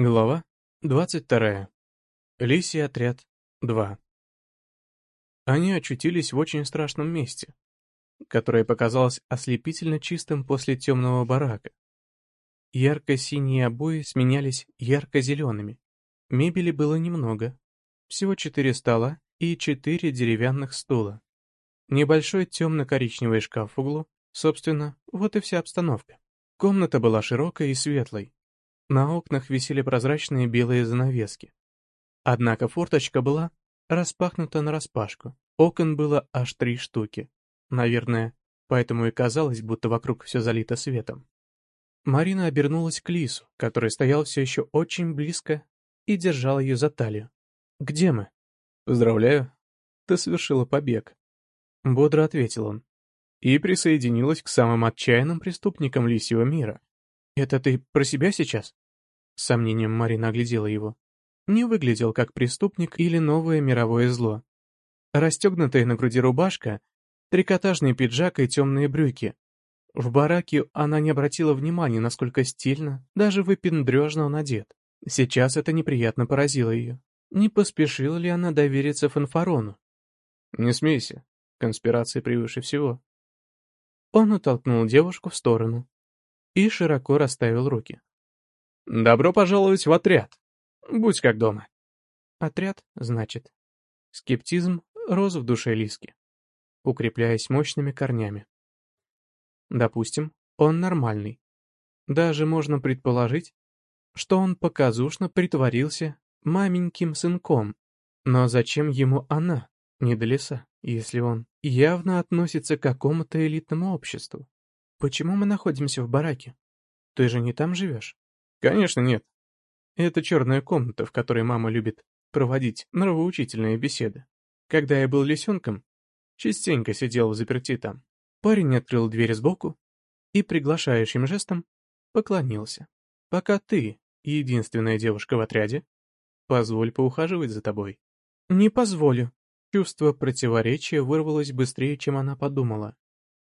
Глава 22. Лисий отряд 2. Они очутились в очень страшном месте, которое показалось ослепительно чистым после темного барака. Ярко-синие обои сменялись ярко-зелеными. Мебели было немного, всего четыре стола и четыре деревянных стула. Небольшой темно-коричневый шкаф в углу, собственно, вот и вся обстановка. Комната была широкой и светлой, на окнах висели прозрачные белые занавески. Однако форточка была распахнута нараспашку. Окон было аж три штуки. Наверное, поэтому и казалось, будто вокруг все залито светом. Марина обернулась к Лису, который стоял все еще очень близко и держал ее за талию. «Где мы?» «Поздравляю, ты совершила побег», — бодро ответил он. «И присоединилась к самым отчаянным преступникам лисьего мира. «Это ты про себя сейчас?» С сомнением Марина оглядела его. Не выглядел как преступник или новое мировое зло. Расстегнутая на груди рубашка, трикотажный пиджак и темные брюки. В бараке она не обратила внимания, насколько стильно, даже выпендрежно он одет. Сейчас это неприятно поразило ее. Не поспешила ли она довериться Фанфарону? «Не смейся, конспирация превыше всего». Он утолкнул девушку в сторону и широко расставил руки. «Добро пожаловать в отряд. Будь как дома». Отряд, значит. Скептизм рос в душе Лиски, укрепляясь мощными корнями. Допустим, он нормальный. Даже можно предположить, что он показушно притворился маменьким сынком. Но зачем ему она, не до леса, если он явно относится к какому-то элитному обществу? «Почему мы находимся в бараке? Ты же не там живешь?» «Конечно нет. Это черная комната, в которой мама любит проводить нравоучительные беседы. Когда я был лисенком, частенько сидел в заперти там. Парень открыл дверь сбоку и приглашающим жестом поклонился. «Пока ты единственная девушка в отряде, позволь поухаживать за тобой». «Не позволю». Чувство противоречия вырвалось быстрее, чем она подумала.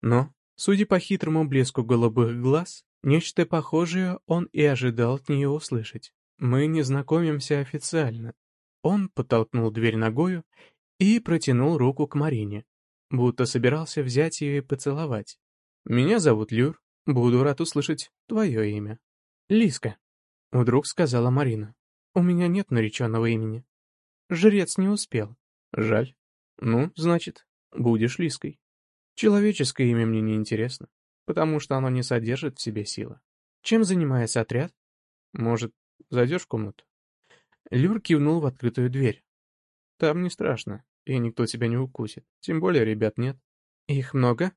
Но Судя по хитрому блеску голубых глаз, нечто похожее он и ожидал от нее услышать. «Мы не знакомимся официально». Он подтолкнул дверь ногою и протянул руку к Марине, будто собирался взять ее и поцеловать. «Меня зовут Люр, буду рад услышать твое имя». «Лиска», — вдруг сказала Марина. «У меня нет нареченного имени. Жрец не успел». «Жаль. Ну, значит, будешь Лиской». Человеческое имя мне не интересно, потому что оно не содержит в себе силы. Чем занимается отряд? Может, зайдешь в комнату? Люр кивнул в открытую дверь. Там не страшно, и никто тебя не укусит. Тем более ребят нет. Их много?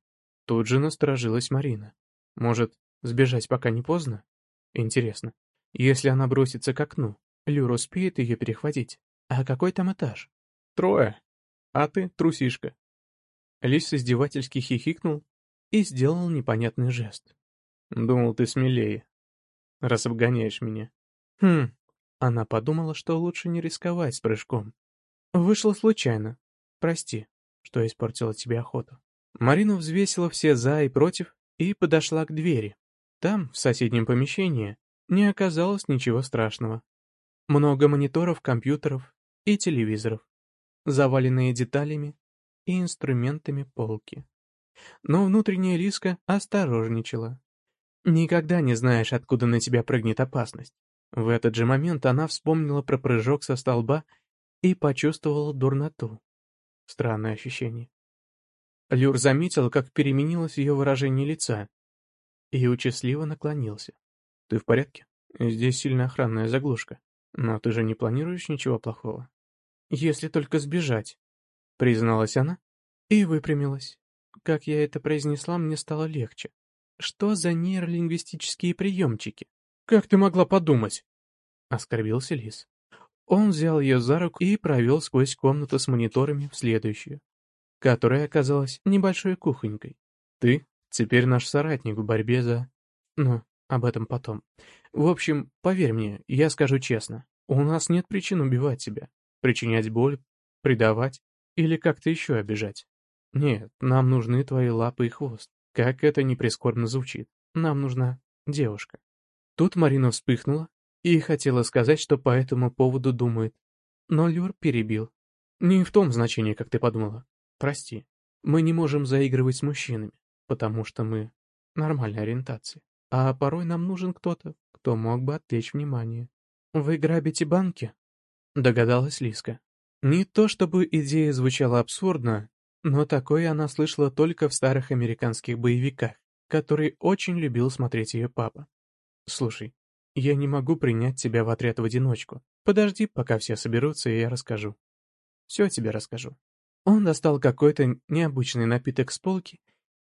Тут же насторожилась Марина. Может, сбежать пока не поздно? Интересно, если она бросится к окну, Люр успеет ее перехватить? А какой там этаж? Трое. А ты трусишка. Лис издевательски хихикнул и сделал непонятный жест. «Думал, ты смелее, раз обгоняешь меня». «Хм...» Она подумала, что лучше не рисковать с прыжком. «Вышло случайно. Прости, что испортила тебе охоту». Марина взвесила все «за» и «против» и подошла к двери. Там, в соседнем помещении, не оказалось ничего страшного. Много мониторов, компьютеров и телевизоров, заваленные деталями и инструментами полки. Но внутренняя Лиска осторожничала. Никогда не знаешь, откуда на тебя прыгнет опасность. В этот же момент она вспомнила про прыжок со столба и почувствовала дурноту. Странное ощущение. Люр заметил, как переменилось ее выражение лица, и участливо наклонился. «Ты в порядке? Здесь сильно охранная заглушка. Но ты же не планируешь ничего плохого?» «Если только сбежать», — призналась она и выпрямилась. Как я это произнесла, мне стало легче. Что за нейролингвистические приемчики? Как ты могла подумать? Оскорбился Лис. Он взял ее за руку и провел сквозь комнату с мониторами в следующую, которая оказалась небольшой кухонькой. Ты теперь наш соратник в борьбе за... Ну, об этом потом. В общем, поверь мне, я скажу честно, у нас нет причин убивать тебя, причинять боль, предавать или как-то еще обижать. Нет, нам нужны твои лапы и хвост. Как это не прискорбно звучит. Нам нужна девушка. Тут Марина вспыхнула и хотела сказать, что по этому поводу думает. Но Люр перебил. Не в том значении, как ты подумала. Прости. Мы не можем заигрывать с мужчинами, потому что мы нормальной ориентации. А порой нам нужен кто-то, кто мог бы отвлечь внимание. «Вы грабите банки?» — догадалась Лиска. Не то чтобы идея звучала абсурдно, но такое она слышала только в старых американских боевиках, которые очень любил смотреть ее папа. «Слушай, я не могу принять тебя в отряд в одиночку. Подожди, пока все соберутся, и я расскажу. Все тебе расскажу». Он достал какой-то необычный напиток с полки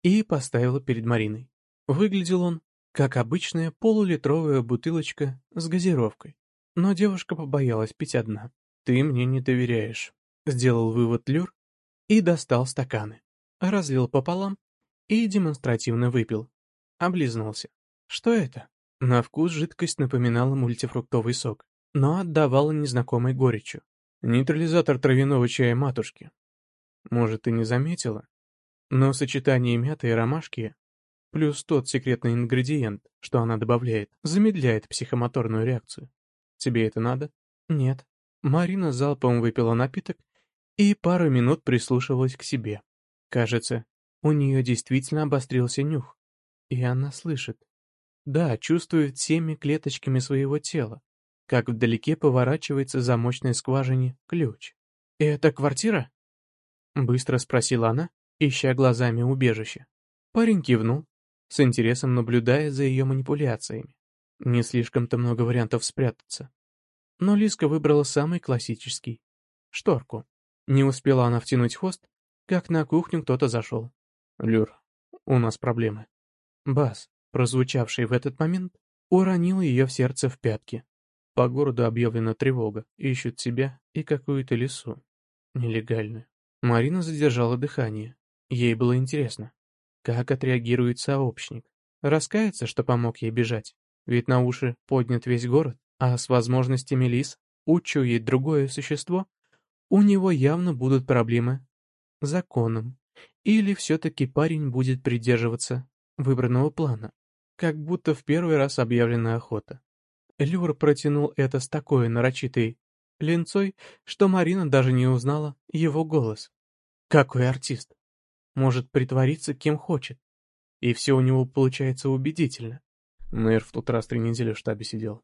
и поставил перед Мариной. Выглядел он, как обычная полулитровая бутылочка с газировкой. Но девушка побоялась пить одна. «Ты мне не доверяешь», — сделал вывод Люр и достал стаканы. Разлил пополам и демонстративно выпил. Облизнулся. Что это? На вкус жидкость напоминала мультифруктовый сок, но отдавала незнакомой горечью. Нейтрализатор травяного чая матушки. Может, ты не заметила? Но сочетание мяты и ромашки, плюс тот секретный ингредиент, что она добавляет, замедляет психомоторную реакцию. Тебе это надо? Нет. Марина залпом выпила напиток и пару минут прислушивалась к себе. Кажется, у нее действительно обострился нюх. И она слышит. Да, чувствует всеми клеточками своего тела, как вдалеке поворачивается замочной скважине ключ. «Это квартира?» Быстро спросила она, ища глазами убежище. Парень кивнул, с интересом наблюдая за ее манипуляциями. Не слишком-то много вариантов спрятаться. Но Лиска выбрала самый классический — шторку. Не успела она втянуть хвост, как на кухню кто-то зашел. «Люр, у нас проблемы». Бас, прозвучавший в этот момент, уронил ее в сердце в пятки. По городу объявлена тревога, ищут тебя и какую-то лесу. Нелегальную. Марина задержала дыхание. Ей было интересно, как отреагирует сообщник. Раскается, что помог ей бежать, ведь на уши поднят весь город, а с возможностями лис учуять другое существо, у него явно будут проблемы законом. Или все-таки парень будет придерживаться выбранного плана, как будто в первый раз объявлена охота. Люр протянул это с такой нарочитой ленцой, что Марина даже не узнала его голос. Какой артист! Может притвориться кем хочет. И все у него получается убедительно. Нейр в тот раз три недели в штабе сидел.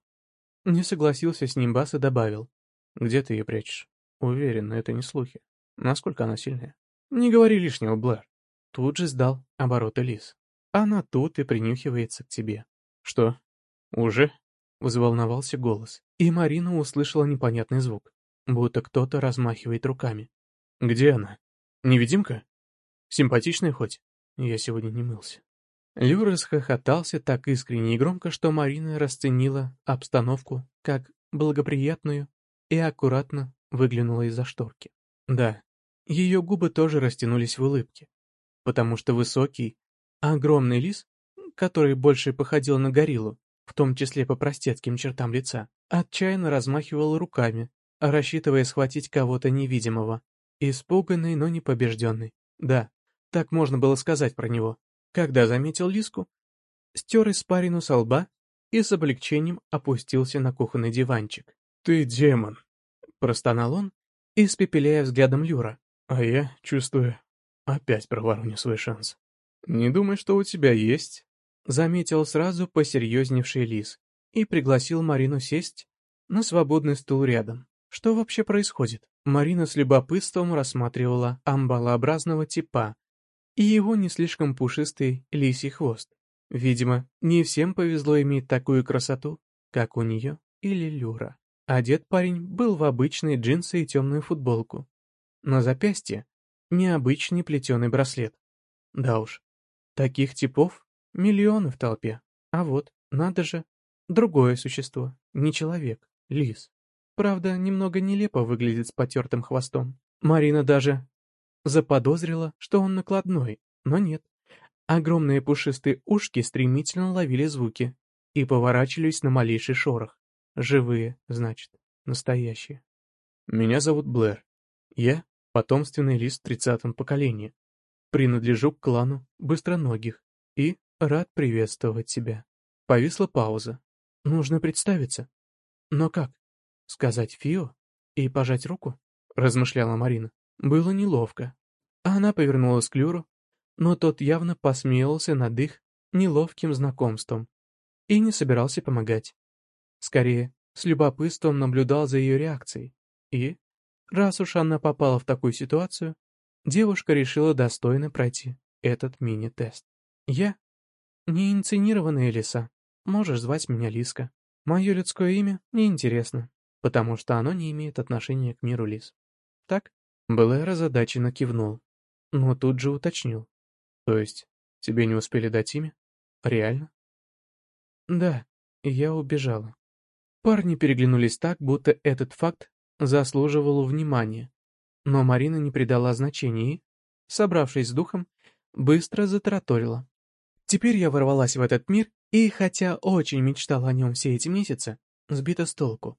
Не согласился с ним Бас и добавил. Где ты ее прячешь? Уверен, это не слухи. Насколько она сильная? Не говори лишнего, Блэр. Тут же сдал обороты лис. Она тут и принюхивается к тебе. Что? Уже? Взволновался голос, и Марина услышала непонятный звук, будто кто-то размахивает руками. Где она? Невидимка? Симпатичная хоть? Я сегодня не мылся. Лю расхохотался так искренне и громко, что Марина расценила обстановку как благоприятную и аккуратно выглянула из-за шторки. Да, ее губы тоже растянулись в улыбке, потому что высокий, огромный лис, который больше походил на гориллу, в том числе по простецким чертам лица, отчаянно размахивал руками, рассчитывая схватить кого-то невидимого, испуганный, но не побежденный. Да, так можно было сказать про него. Когда заметил Лиску, стер испарину со лба и с облегчением опустился на кухонный диванчик. «Ты демон!» — простонал он, испепеляя взглядом Люра. А я, чувствую, опять провороню свой шанс. «Не думай, что у тебя есть», — заметил сразу посерьезневший лис и пригласил Марину сесть на свободный стул рядом. Что вообще происходит? Марина с любопытством рассматривала амбалообразного типа и его не слишком пушистый лисий хвост. Видимо, не всем повезло иметь такую красоту, как у нее или Люра. Одет парень был в обычные джинсы и темную футболку, на запястье необычный плетеный браслет. Да уж, таких типов миллионы в толпе. А вот, надо же, другое существо, не человек, лис. Правда, немного нелепо выглядит с потертым хвостом. Марина даже заподозрила, что он накладной, но нет. Огромные пушистые ушки стремительно ловили звуки и поворачивались на малейший шорох. Живые, значит, настоящие. Меня зовут Блэр. Я потомственный лист в тридцатом поколении. Принадлежу к клану быстроногих и рад приветствовать тебя. Повисла пауза. Нужно представиться. Но как? Сказать Фио и пожать руку? Размышляла Марина. Было неловко. Она повернулась к Люру, но тот явно посмеялся над их неловким знакомством и не собирался помогать. Скорее, с любопытством наблюдал за ее реакцией. И, раз уж она попала в такую ситуацию, девушка решила достойно пройти этот мини-тест. Я не инсценированная лиса. Можешь звать меня Лиска. Мое людское имя неинтересно, потому что оно не имеет отношения к миру лис. Так? Блэр озадаченно кивнул, но тут же уточнил. То есть, тебе не успели дать имя? Реально? Да, я убежала. Парни переглянулись так, будто этот факт заслуживал внимания. Но Марина не придала значения и, собравшись с духом, быстро затараторила. Теперь я ворвалась в этот мир, и хотя очень мечтала о нем все эти месяцы, сбита с толку.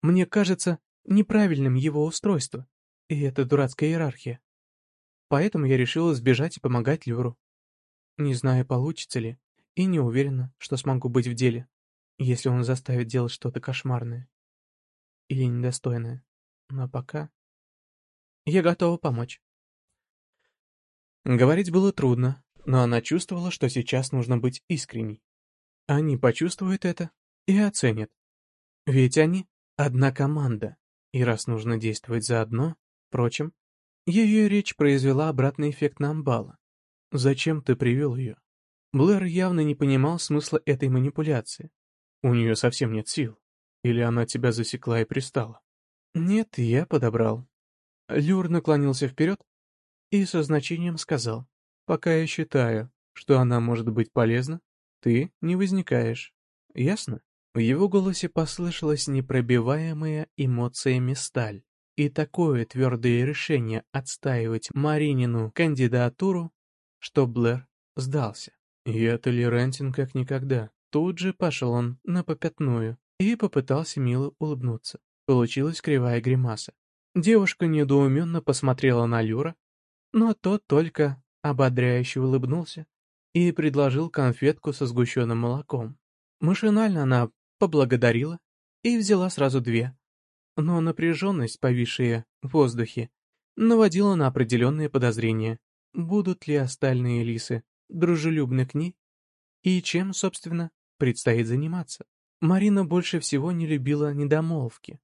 Мне кажется неправильным его устройство, и эта дурацкая иерархия. Поэтому я решила сбежать и помогать Люру. Не знаю, получится ли, и не уверена, что смогу быть в деле, если он заставит делать что-то кошмарное или недостойное. Но пока... Я готова помочь. Говорить было трудно, но она чувствовала, что сейчас нужно быть искренней. Они почувствуют это и оценят. Ведь они — одна команда, и раз нужно действовать заодно, впрочем, ее речь произвела обратный эффект на Амбала. «Зачем ты привел ее?» Блэр явно не понимал смысла этой манипуляции. «У нее совсем нет сил. Или она тебя засекла и пристала?» «Нет, я подобрал». Люр наклонился вперед и со значением сказал, «Пока я считаю, что она может быть полезна, ты не возникаешь. Ясно?» В его голосе послышалась непробиваемая эмоциями сталь. И такое твердое решение отстаивать Маринину кандидатуру, что Блэр сдался. «Я толерантен как никогда». Тут же пошел он на попятную и попытался мило улыбнуться. Получилась кривая гримаса. Девушка недоуменно посмотрела на Люра, но тот только ободряюще улыбнулся и предложил конфетку со сгущенным молоком. Машинально она поблагодарила и взяла сразу две. Но напряженность, повисшая в воздухе, наводила на определенные подозрения, будут ли остальные лисы дружелюбны к ней и чем, собственно, предстоит заниматься. Марина больше всего не любила недомолвки.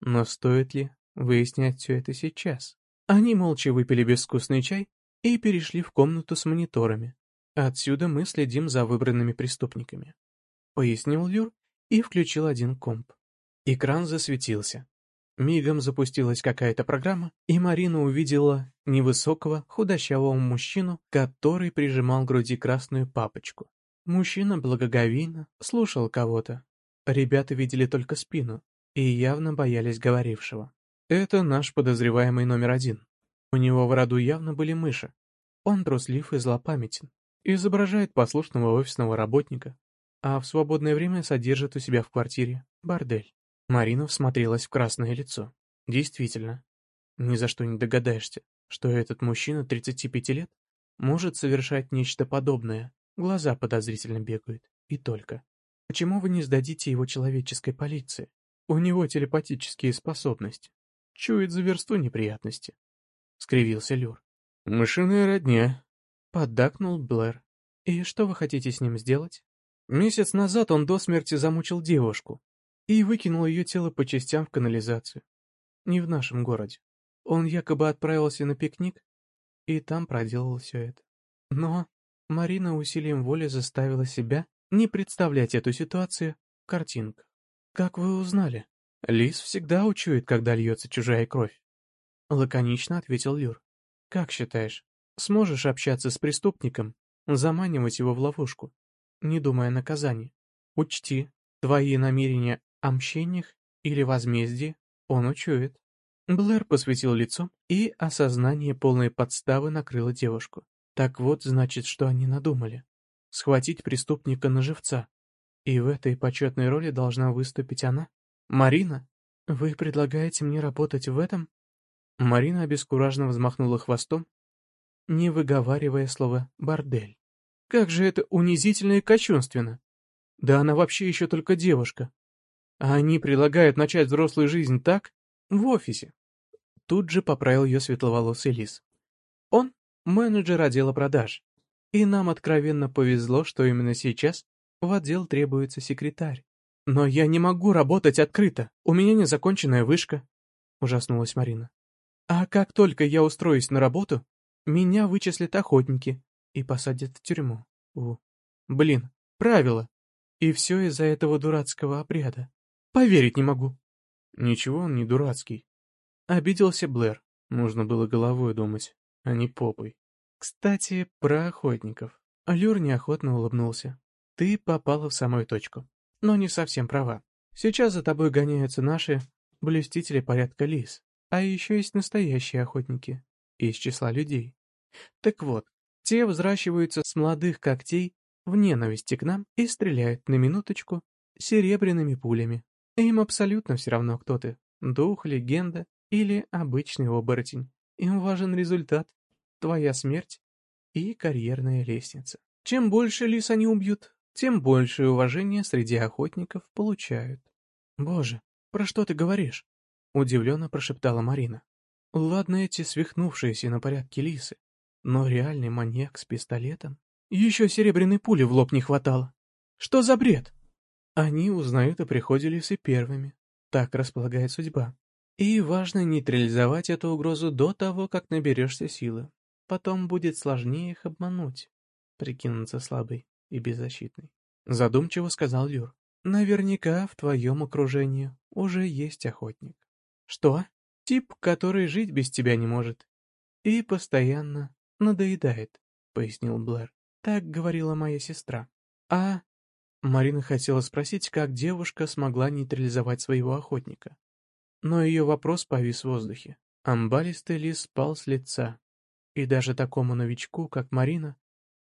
Но стоит ли выяснять все это сейчас? Они молча выпили безвкусный чай и перешли в комнату с мониторами. Отсюда мы следим за выбранными преступниками. Пояснил Люр и включил один комп. Экран засветился. Мигом запустилась какая-то программа, и Марина увидела невысокого, худощавого мужчину, который прижимал к груди красную папочку. Мужчина благоговейно слушал кого-то. Ребята видели только спину и явно боялись говорившего. Это наш подозреваемый номер один. У него в роду явно были мыши. Он труслив и злопамятен. Изображает послушного офисного работника, а в свободное время содержит у себя в квартире бордель. Марина всмотрелась в красное лицо. Действительно, ни за что не догадаешься, что этот мужчина 35 лет может совершать нечто подобное. Глаза подозрительно бегают. И только. Почему вы не сдадите его человеческой полиции? У него телепатические способности. Чует за версту неприятности. — скривился Люр. «Мышиная родня», — поддакнул Блэр. «И что вы хотите с ним сделать?» Месяц назад он до смерти замучил девушку и выкинул ее тело по частям в канализацию. Не в нашем городе. Он якобы отправился на пикник и там проделал все это. Но Марина усилием воли заставила себя не представлять эту ситуацию в картинках. «Как вы узнали?» «Лис всегда учует, когда льется чужая кровь», — лаконично ответил Люр. «Как считаешь, сможешь общаться с преступником, заманивать его в ловушку, не думая о наказании? Учти, твои намерения о мщениях или возмездии он учует». Блэр посветил лицо, и осознание полной подставы накрыло девушку. Так вот, значит, что они надумали. Схватить преступника на живца. И в этой почетной роли должна выступить она. Марина, вы предлагаете мне работать в этом? Марина обескураженно взмахнула хвостом, не выговаривая слово «бордель». Как же это унизительно и кощунственно! Да она вообще еще только девушка. А они предлагают начать взрослую жизнь так? В офисе. Тут же поправил ее светловолосый лис. Он менеджер отдела продаж. И нам откровенно повезло, что именно сейчас в отдел требуется секретарь. Но я не могу работать открыто, у меня незаконченная вышка, ужаснулась Марина. А как только я устроюсь на работу, меня вычислят охотники и посадят в тюрьму. У. Блин, правило. И все из-за этого дурацкого обряда. Поверить не могу. Ничего он не дурацкий. Обиделся Блэр. Нужно было головой думать, а не попой. Кстати, про охотников. Алюр неохотно улыбнулся. Ты попала в самую точку. Но не совсем права. Сейчас за тобой гоняются наши блюстители порядка лис. А еще есть настоящие охотники. Из числа людей. Так вот, те взращиваются с молодых когтей в ненависти к нам и стреляют на минуточку серебряными пулями. Им абсолютно все равно, кто ты. Дух, легенда или обычный оборотень. Им важен результат, твоя смерть и карьерная лестница. Чем больше лис они убьют, тем большее уважение среди охотников получают. «Боже, про что ты говоришь?» — удивленно прошептала Марина. «Ладно эти свихнувшиеся на порядке лисы, но реальный маньяк с пистолетом? Еще серебряной пули в лоб не хватало. Что за бред?» Они узнают о приходе лисы первыми. Так располагает судьба. И важно нейтрализовать эту угрозу до того, как наберешься силы. Потом будет сложнее их обмануть, прикинуться слабой и беззащитной. Задумчиво сказал Люр. Наверняка в твоем окружении уже есть охотник. Что? Тип, который жить без тебя не может. И постоянно надоедает, пояснил Блэр. Так говорила моя сестра. А... Марина хотела спросить, как девушка смогла нейтрализовать своего охотника. Но ее вопрос повис в воздухе. Амбалистый лис спал с лица. И даже такому новичку, как Марина,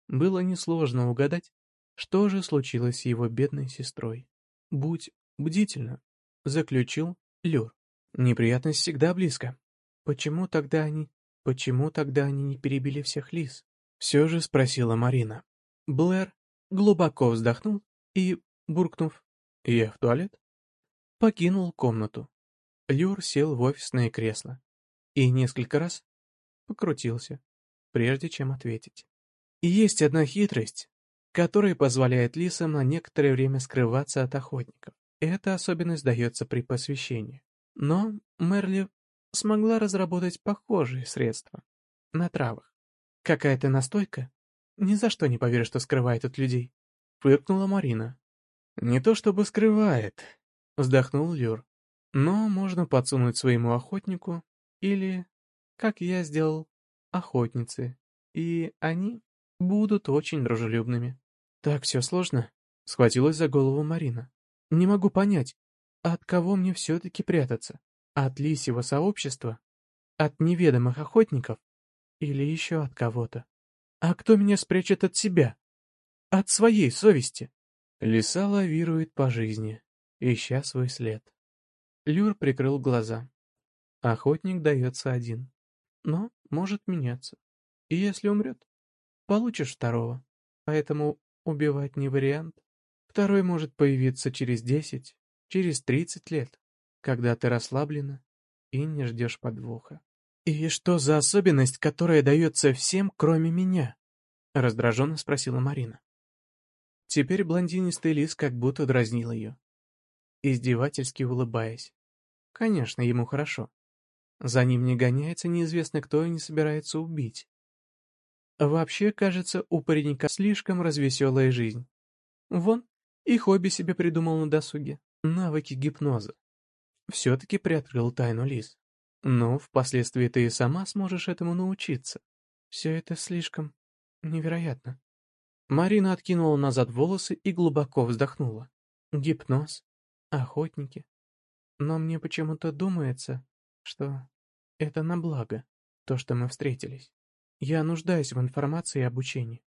было несложно угадать, что же случилось с его бедной сестрой. «Будь бдительна», — заключил Люр. «Неприятность всегда близко. Почему тогда они... Почему тогда они не перебили всех лис?» Все же спросила Марина. Блэр глубоко вздохнул и, буркнув «Я в туалет?», покинул комнату. Люр сел в офисное кресло и несколько раз покрутился, прежде чем ответить. И есть одна хитрость, которая позволяет лисам на некоторое время скрываться от охотников. Эта особенность дается при посвящении. Но Мерли смогла разработать похожие средства на травах. Какая-то настойка? Ни за что не поверю, что скрывает от людей. Фыркнула Марина. Не то чтобы скрывает, вздохнул Люр. Но можно подсунуть своему охотнику или, как я сделал, охотнице, и они будут очень дружелюбными. Так все сложно, схватилась за голову Марина. Не могу понять, от кого мне все-таки прятаться? От лисьего сообщества? От неведомых охотников? Или еще от кого-то? А кто меня спрячет от себя? От своей совести? Лиса лавирует по жизни, ища свой след. Люр прикрыл глаза. Охотник дается один, но может меняться. И если умрет, получишь второго. Поэтому убивать не вариант. Второй может появиться через десять, через тридцать лет, когда ты расслаблена и не ждешь подвоха. «И что за особенность, которая дается всем, кроме меня?» — раздраженно спросила Марина. Теперь блондинистый лис как будто дразнил ее издевательски улыбаясь. Конечно, ему хорошо. За ним не гоняется неизвестно кто и не собирается убить. Вообще, кажется, у паренька слишком развеселая жизнь. Вон, и хобби себе придумал на досуге. Навыки гипноза. Все-таки приоткрыл тайну Лис. Но впоследствии ты и сама сможешь этому научиться. Все это слишком невероятно. Марина откинула назад волосы и глубоко вздохнула. Гипноз, охотники. Но мне почему-то думается, что это на благо, то, что мы встретились. Я нуждаюсь в информации и обучении.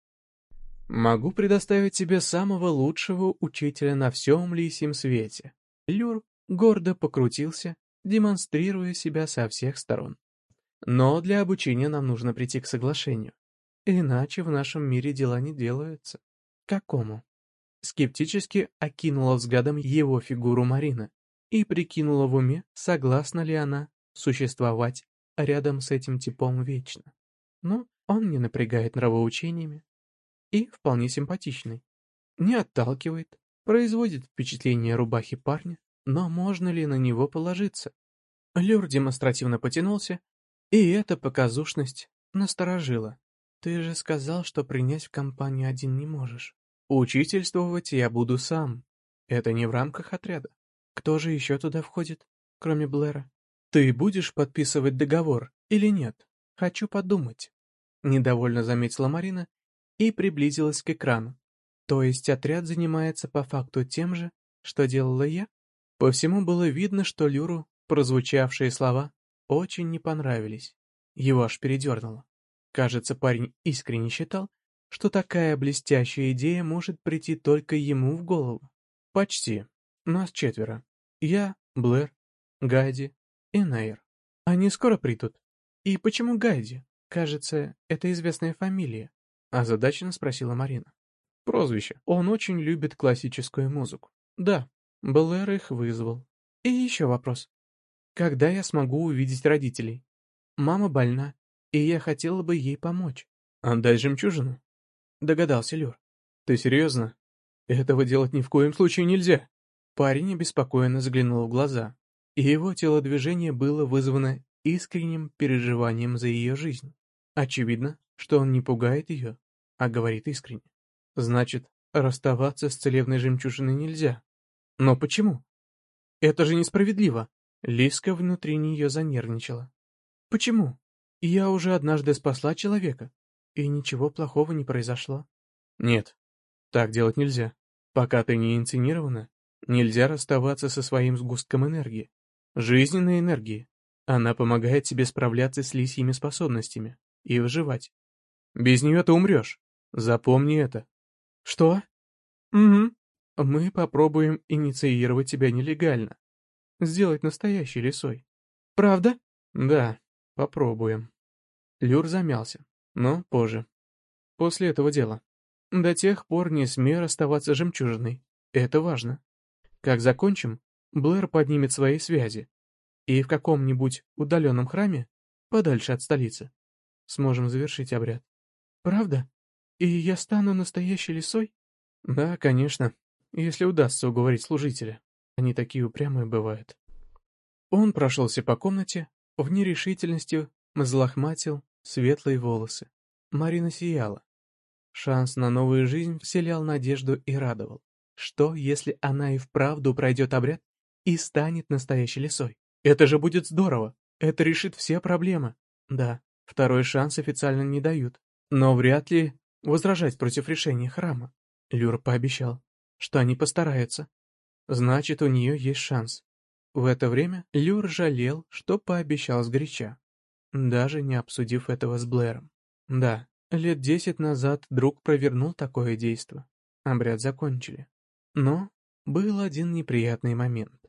Могу предоставить тебе самого лучшего учителя на всем лисьем свете. Люр гордо покрутился, демонстрируя себя со всех сторон. Но для обучения нам нужно прийти к соглашению. Иначе в нашем мире дела не делаются. Какому? Скептически окинула взглядом его фигуру Марина. и прикинула в уме, согласна ли она существовать рядом с этим типом вечно. Но он не напрягает нравоучениями и вполне симпатичный. Не отталкивает, производит впечатление рубахи парня, но можно ли на него положиться? Люр демонстративно потянулся, и эта показушность насторожила. «Ты же сказал, что принять в компанию один не можешь. Учительствовать я буду сам. Это не в рамках отряда. Кто же еще туда входит, кроме Блэра? Ты будешь подписывать договор или нет? Хочу подумать». Недовольно заметила Марина и приблизилась к экрану. То есть отряд занимается по факту тем же, что делала я? По всему было видно, что Люру прозвучавшие слова очень не понравились. Его аж передернуло. Кажется, парень искренне считал, что такая блестящая идея может прийти только ему в голову. Почти. Нас четверо. Я, Блэр, Гайди и Нейр. Они скоро придут. И почему Гайди? Кажется, это известная фамилия. Озадаченно спросила Марина. Прозвище. Он очень любит классическую музыку. Да, Блэр их вызвал. И еще вопрос. Когда я смогу увидеть родителей? Мама больна, и я хотела бы ей помочь. Отдай жемчужину? Догадался Люр. Ты серьезно? Этого делать ни в коем случае нельзя. Парень обеспокоенно заглянул в глаза, и его телодвижение было вызвано искренним переживанием за ее жизнь. Очевидно, что он не пугает ее, а говорит искренне. Значит, расставаться с целебной жемчужиной нельзя. Но почему? Это же несправедливо. Лиска внутри нее занервничала. Почему? Я уже однажды спасла человека, и ничего плохого не произошло. Нет, так делать нельзя. Пока ты не инцинирована, нельзя расставаться со своим сгустком энергии. Жизненной энергии. Она помогает тебе справляться с лисьими способностями и выживать. Без нее ты умрешь. Запомни это. Что? Угу. Мы попробуем инициировать тебя нелегально. Сделать настоящей лисой. Правда? Да, попробуем. Люр замялся, но позже. После этого дела. До тех пор не смей расставаться жемчужиной. Это важно. Как закончим, Блэр поднимет свои связи. И в каком-нибудь удаленном храме, подальше от столицы, сможем завершить обряд. Правда? И я стану настоящей лисой? Да, конечно, если удастся уговорить служителя. Они такие упрямые бывают. Он прошелся по комнате, в нерешительности взлохматил светлые волосы. Марина сияла. Шанс на новую жизнь вселял надежду и радовал. Что, если она и вправду пройдет обряд и станет настоящей лисой? Это же будет здорово! Это решит все проблемы. Да, второй шанс официально не дают. Но вряд ли возражать против решения храма. Люр пообещал, что они постараются. Значит, у нее есть шанс. В это время Люр жалел, что пообещал сгоряча, даже не обсудив этого с Блэром. Да, лет десять назад друг провернул такое действо. Обряд закончили. Но был один неприятный момент.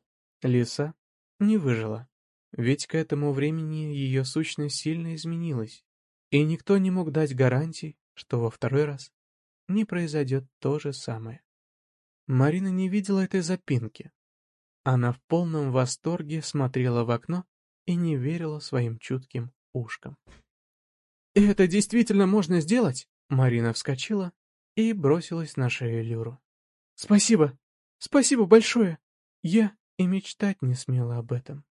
Лиса не выжила, ведь к этому времени ее сущность сильно изменилась, и никто не мог дать гарантий, что во второй раз не произойдет то же самое. Марина не видела этой запинки. Она в полном восторге смотрела в окно и не верила своим чутким ушкам. «Это действительно можно сделать?» Марина вскочила и бросилась на шею Люру. «Спасибо! Спасибо большое! Я и мечтать не смела об этом».